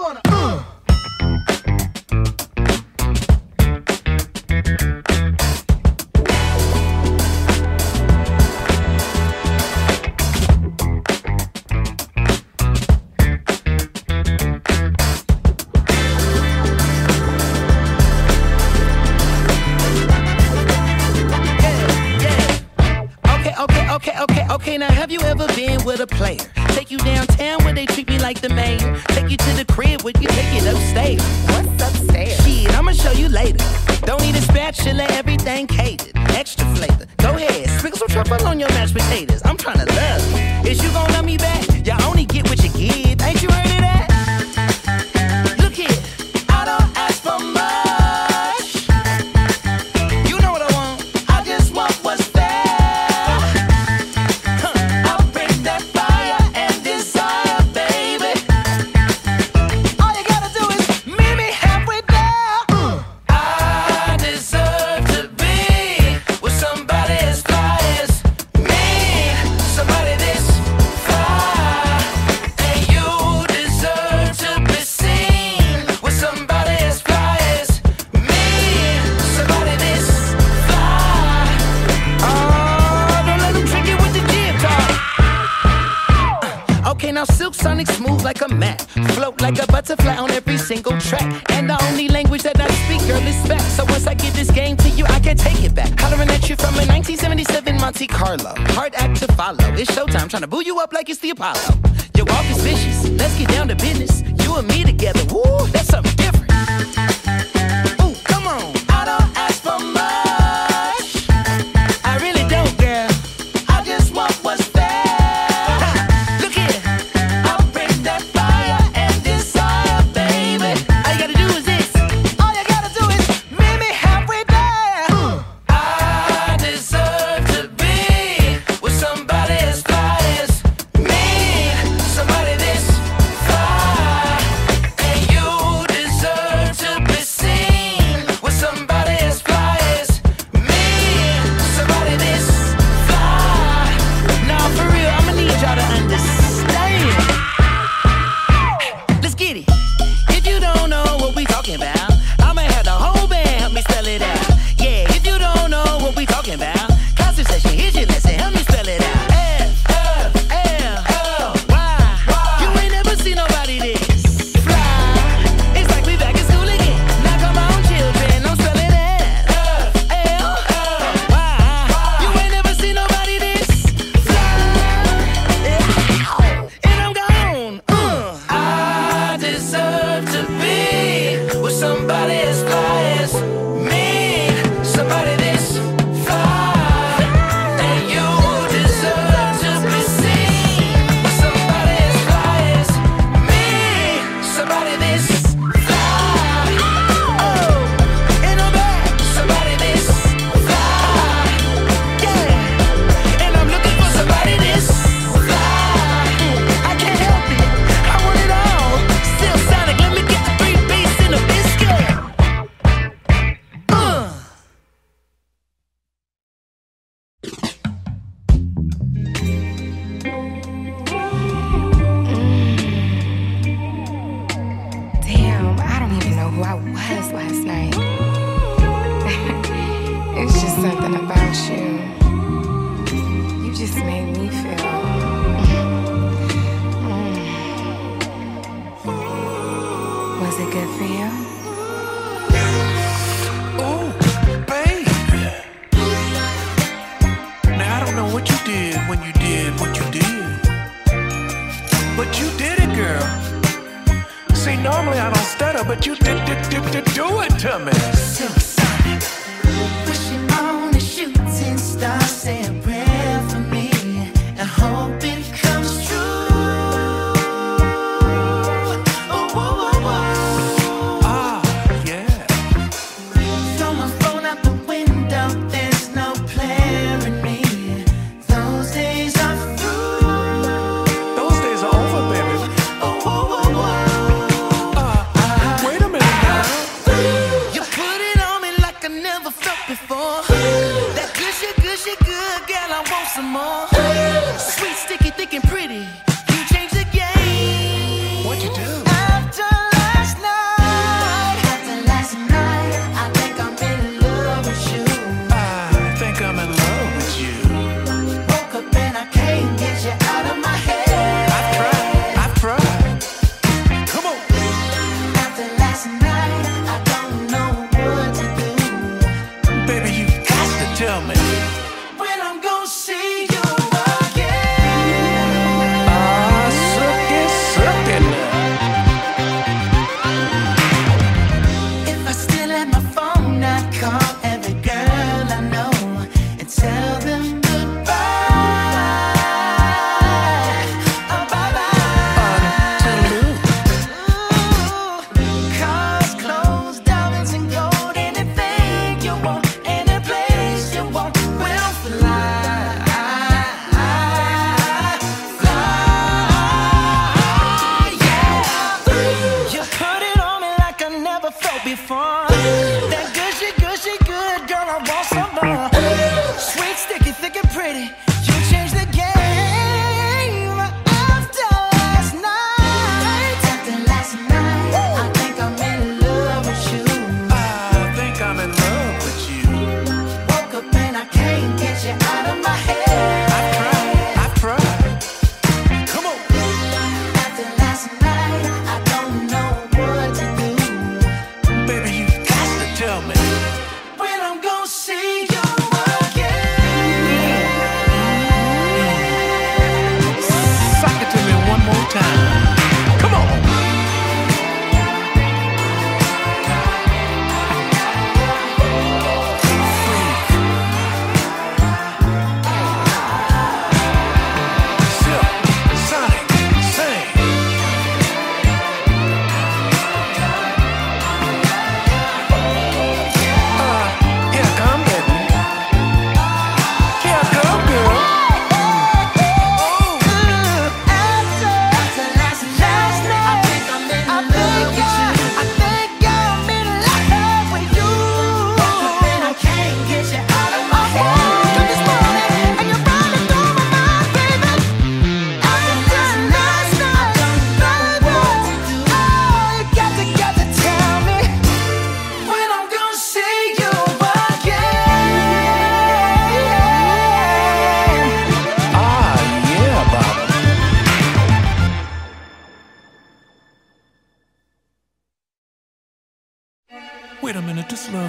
wanna. Ah,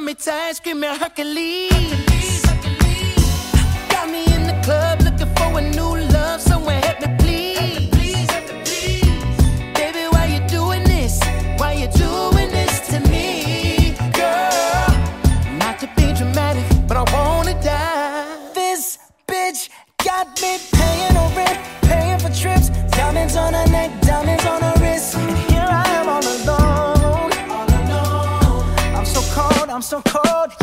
stomach tight, screaming Hercules. I'm so cold.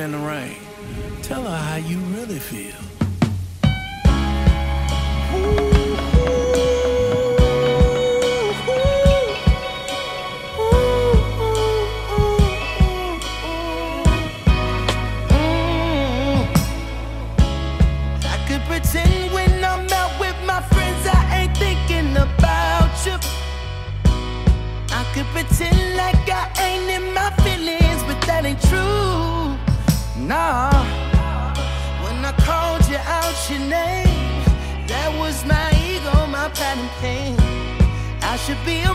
in the rain. Tell her how you really feel. should be